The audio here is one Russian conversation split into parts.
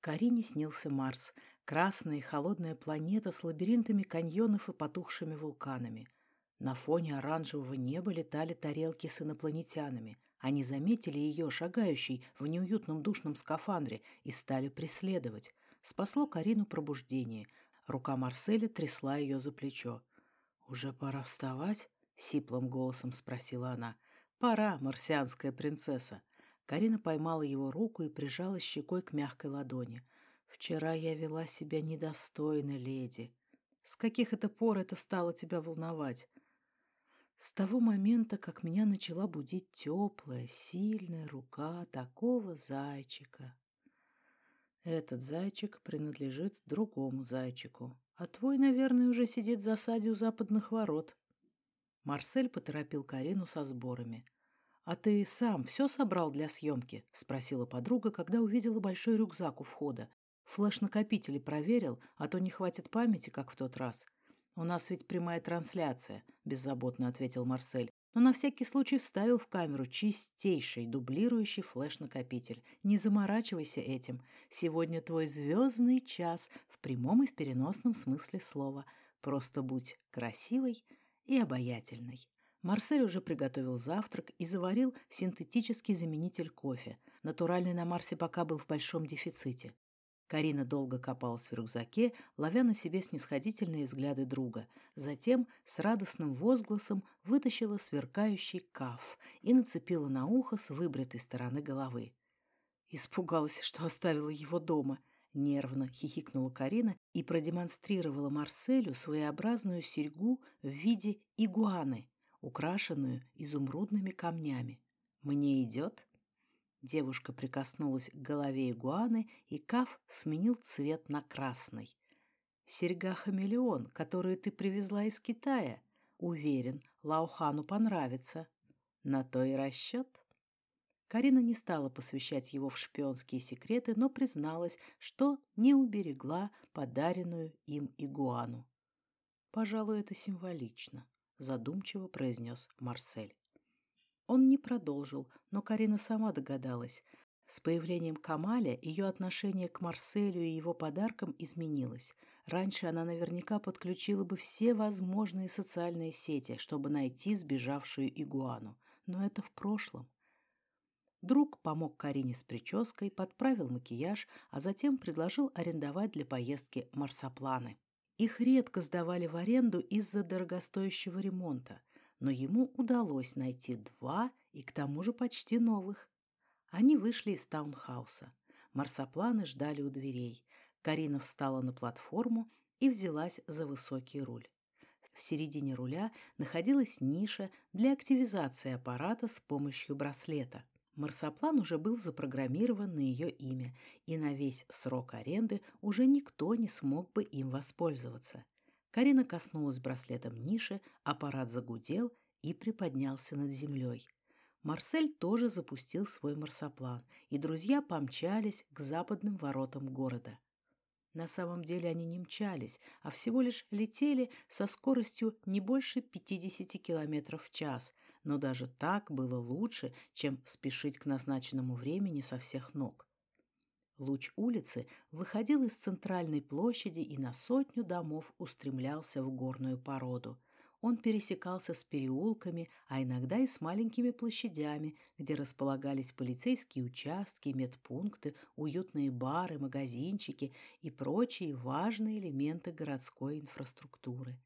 Карине снился Марс, красная и холодная планета с лабиринтами каньонов и потухшими вулканами. На фоне оранжевого неба летали тарелки с инопланетянами. Они заметили ее, шагающей в неуютном душном скафандре, и стали преследовать. Спасло Карину пробуждение. Рука Марселя трясла ее за плечо. «Уже пора вставать?» — сиплым голосом спросила она. «Пора, марсианская принцесса». Карина поймала его руку и прижала щекой к мягкой ладони. «Вчера я вела себя недостойно, леди. С каких это пор это стало тебя волновать?» С того момента, как меня начала будить теплая, сильная рука такого зайчика. Этот зайчик принадлежит другому зайчику, а твой, наверное, уже сидит в засаде у западных ворот. Марсель поторопил Карину со сборами. «А ты сам все собрал для съемки?» — спросила подруга, когда увидела большой рюкзак у входа. «Флеш-накопители проверил, а то не хватит памяти, как в тот раз». «У нас ведь прямая трансляция», — беззаботно ответил Марсель. Но на всякий случай вставил в камеру чистейший дублирующий флеш-накопитель. Не заморачивайся этим. Сегодня твой звездный час в прямом и в переносном смысле слова. Просто будь красивой и обаятельной. Марсель уже приготовил завтрак и заварил синтетический заменитель кофе. Натуральный на Марсе пока был в большом дефиците. Карина долго копалась в рюкзаке, ловя на себе снисходительные взгляды друга. Затем с радостным возгласом вытащила сверкающий каф и нацепила на ухо с выбритой стороны головы. Испугалась, что оставила его дома. Нервно хихикнула Карина и продемонстрировала Марселю своеобразную серьгу в виде игуаны украшенную изумрудными камнями. «Мне идет?» Девушка прикоснулась к голове игуаны, и Каф сменил цвет на красный. «Серьга-хамелеон, которую ты привезла из Китая. Уверен, Лаухану понравится. На то и расчет». Карина не стала посвящать его в шпионские секреты, но призналась, что не уберегла подаренную им игуану. Пожалуй, это символично задумчиво произнес Марсель. Он не продолжил, но Карина сама догадалась. С появлением Камаля ее отношение к Марселю и его подаркам изменилось. Раньше она наверняка подключила бы все возможные социальные сети, чтобы найти сбежавшую игуану. Но это в прошлом. Друг помог Карине с прической, подправил макияж, а затем предложил арендовать для поездки марсопланы. Их редко сдавали в аренду из-за дорогостоящего ремонта, но ему удалось найти два и к тому же почти новых. Они вышли из таунхауса. Марсопланы ждали у дверей. Карина встала на платформу и взялась за высокий руль. В середине руля находилась ниша для активизации аппарата с помощью браслета. Марсоплан уже был запрограммирован на ее имя, и на весь срок аренды уже никто не смог бы им воспользоваться. Карина коснулась браслетом ниши, аппарат загудел и приподнялся над землей. Марсель тоже запустил свой марсоплан, и друзья помчались к западным воротам города. На самом деле они не мчались, а всего лишь летели со скоростью не больше 50 км в час, но даже так было лучше, чем спешить к назначенному времени со всех ног. Луч улицы выходил из центральной площади и на сотню домов устремлялся в горную породу. Он пересекался с переулками, а иногда и с маленькими площадями, где располагались полицейские участки, медпункты, уютные бары, магазинчики и прочие важные элементы городской инфраструктуры.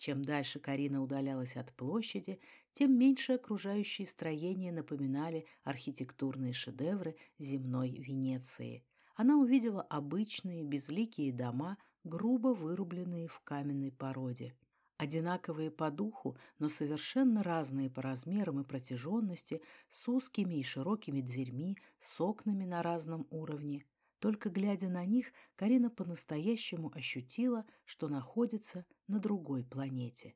Чем дальше Карина удалялась от площади, тем меньше окружающие строения напоминали архитектурные шедевры земной Венеции. Она увидела обычные безликие дома, грубо вырубленные в каменной породе. Одинаковые по духу, но совершенно разные по размерам и протяженности, с узкими и широкими дверьми, с окнами на разном уровне – только глядя на них, Карина по-настоящему ощутила, что находится на другой планете.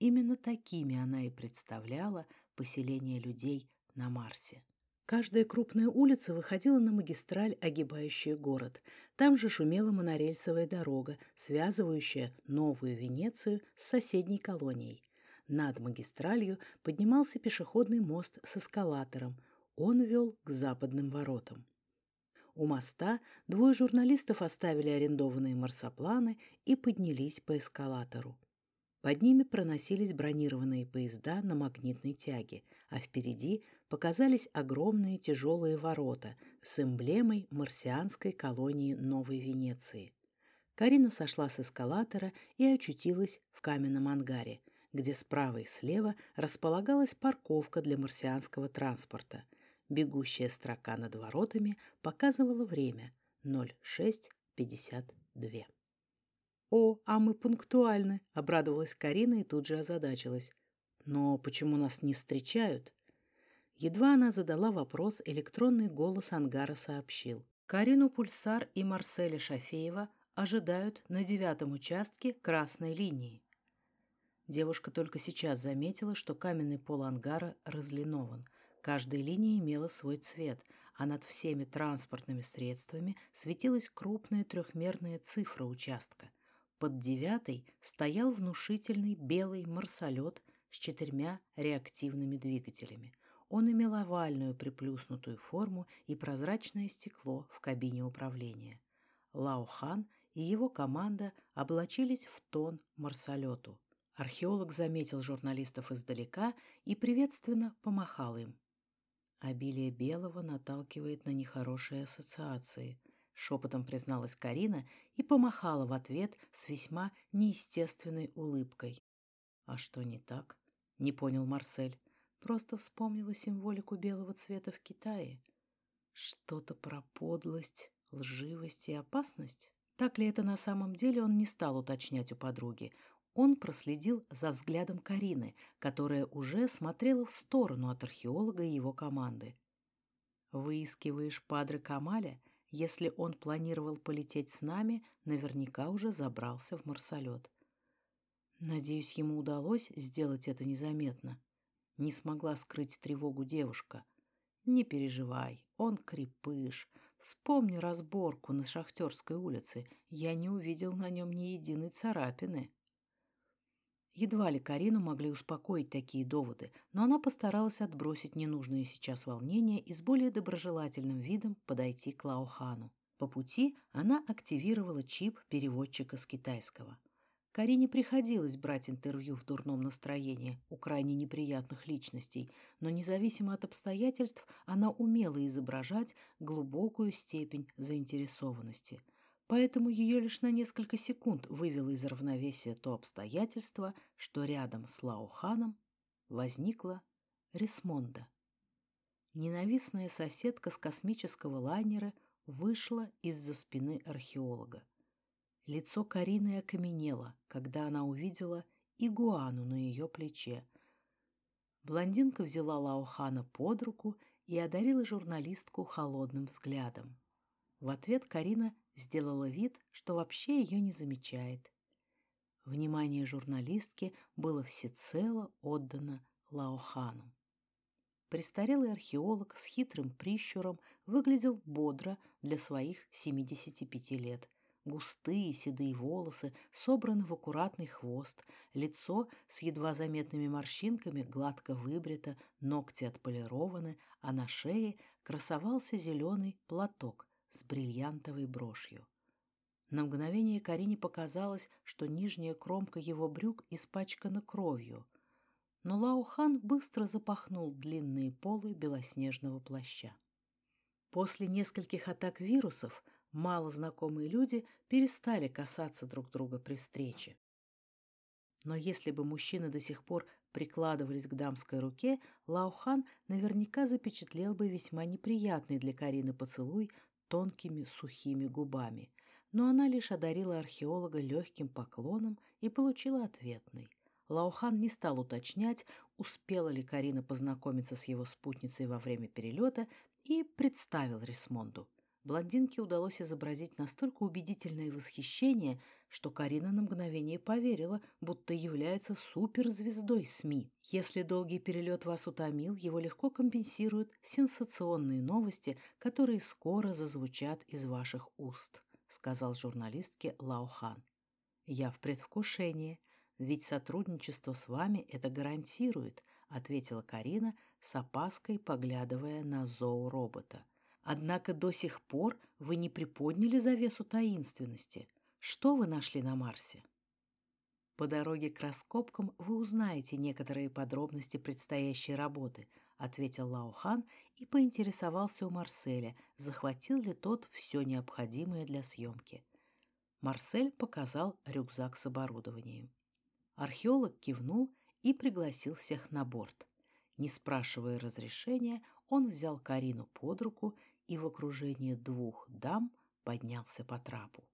Именно такими она и представляла поселение людей на Марсе. Каждая крупная улица выходила на магистраль, огибающую город. Там же шумела монорельсовая дорога, связывающая Новую Венецию с соседней колонией. Над магистралью поднимался пешеходный мост с эскалатором. Он вел к западным воротам. У моста двое журналистов оставили арендованные марсопланы и поднялись по эскалатору. Под ними проносились бронированные поезда на магнитной тяге, а впереди показались огромные тяжелые ворота с эмблемой марсианской колонии Новой Венеции. Карина сошла с эскалатора и очутилась в каменном ангаре, где справа и слева располагалась парковка для марсианского транспорта. Бегущая строка над воротами показывала время 06.52. «О, а мы пунктуальны!» — обрадовалась Карина и тут же озадачилась. «Но почему нас не встречают?» Едва она задала вопрос, электронный голос ангара сообщил. Карину Пульсар и Марселя Шафеева ожидают на девятом участке красной линии. Девушка только сейчас заметила, что каменный пол ангара разлинован. Каждая линия имела свой цвет, а над всеми транспортными средствами светилась крупная трехмерная цифра участка. Под девятой стоял внушительный белый марсолет с четырьмя реактивными двигателями. Он имел овальную приплюснутую форму и прозрачное стекло в кабине управления. Лао Хан и его команда облачились в тон марсолету. Археолог заметил журналистов издалека и приветственно помахал им. Обилие белого наталкивает на нехорошие ассоциации, шепотом призналась Карина и помахала в ответ с весьма неестественной улыбкой. А что не так? Не понял Марсель. Просто вспомнила символику белого цвета в Китае. Что-то про подлость, лживость и опасность? Так ли это на самом деле, он не стал уточнять у подруги. Он проследил за взглядом Карины, которая уже смотрела в сторону от археолога и его команды. «Выискиваешь Падре Камаля? Если он планировал полететь с нами, наверняка уже забрался в марсолет. Надеюсь, ему удалось сделать это незаметно. Не смогла скрыть тревогу девушка. Не переживай, он крепыш. Вспомни разборку на Шахтерской улице. Я не увидел на нем ни единой царапины. Едва ли Карину могли успокоить такие доводы, но она постаралась отбросить ненужные сейчас волнения и с более доброжелательным видом подойти к Лаохану. По пути она активировала чип переводчика с китайского. Карине приходилось брать интервью в дурном настроении у крайне неприятных личностей, но независимо от обстоятельств она умела изображать глубокую степень заинтересованности. Поэтому ее лишь на несколько секунд вывело из равновесия то обстоятельство, что рядом с Лаоханом возникла Рисмонда. Ненавистная соседка с космического лайнера вышла из-за спины археолога. Лицо Карины окаменело, когда она увидела игуану на ее плече. Блондинка взяла Лаохана под руку и одарила журналистку холодным взглядом. В ответ Карина сделала вид, что вообще ее не замечает. Внимание журналистки было всецело отдано Лаохану. Престарелый археолог с хитрым прищуром выглядел бодро для своих 75 лет – Густые седые волосы собраны в аккуратный хвост, лицо с едва заметными морщинками гладко выбрито, ногти отполированы, а на шее красовался зеленый платок с бриллиантовой брошью. На мгновение Карине показалось, что нижняя кромка его брюк испачкана кровью, но Лаухан быстро запахнул длинные полы белоснежного плаща. После нескольких атак вирусов мало знакомые люди перестали касаться друг друга при встрече. Но если бы мужчины до сих пор прикладывались к дамской руке, Лаухан наверняка запечатлел бы весьма неприятный для Карины поцелуй тонкими сухими губами. Но она лишь одарила археолога легким поклоном и получила ответный. Лаухан не стал уточнять, успела ли Карина познакомиться с его спутницей во время перелета, и представил Рисмонду блондинке удалось изобразить настолько убедительное восхищение, что Карина на мгновение поверила, будто является суперзвездой СМИ. Если долгий перелет вас утомил, его легко компенсируют сенсационные новости, которые скоро зазвучат из ваших уст, сказал журналистке Лаухан. Я в предвкушении, ведь сотрудничество с вами это гарантирует, ответила Карина с опаской, поглядывая на зооробота. Однако до сих пор вы не приподняли завесу таинственности. Что вы нашли на Марсе? По дороге к раскопкам вы узнаете некоторые подробности предстоящей работы, ответил Лаухан и поинтересовался у Марселя, захватил ли тот все необходимое для съемки. Марсель показал рюкзак с оборудованием. Археолог кивнул и пригласил всех на борт. Не спрашивая разрешения, он взял Карину под руку и в окружении двух дам поднялся по трапу.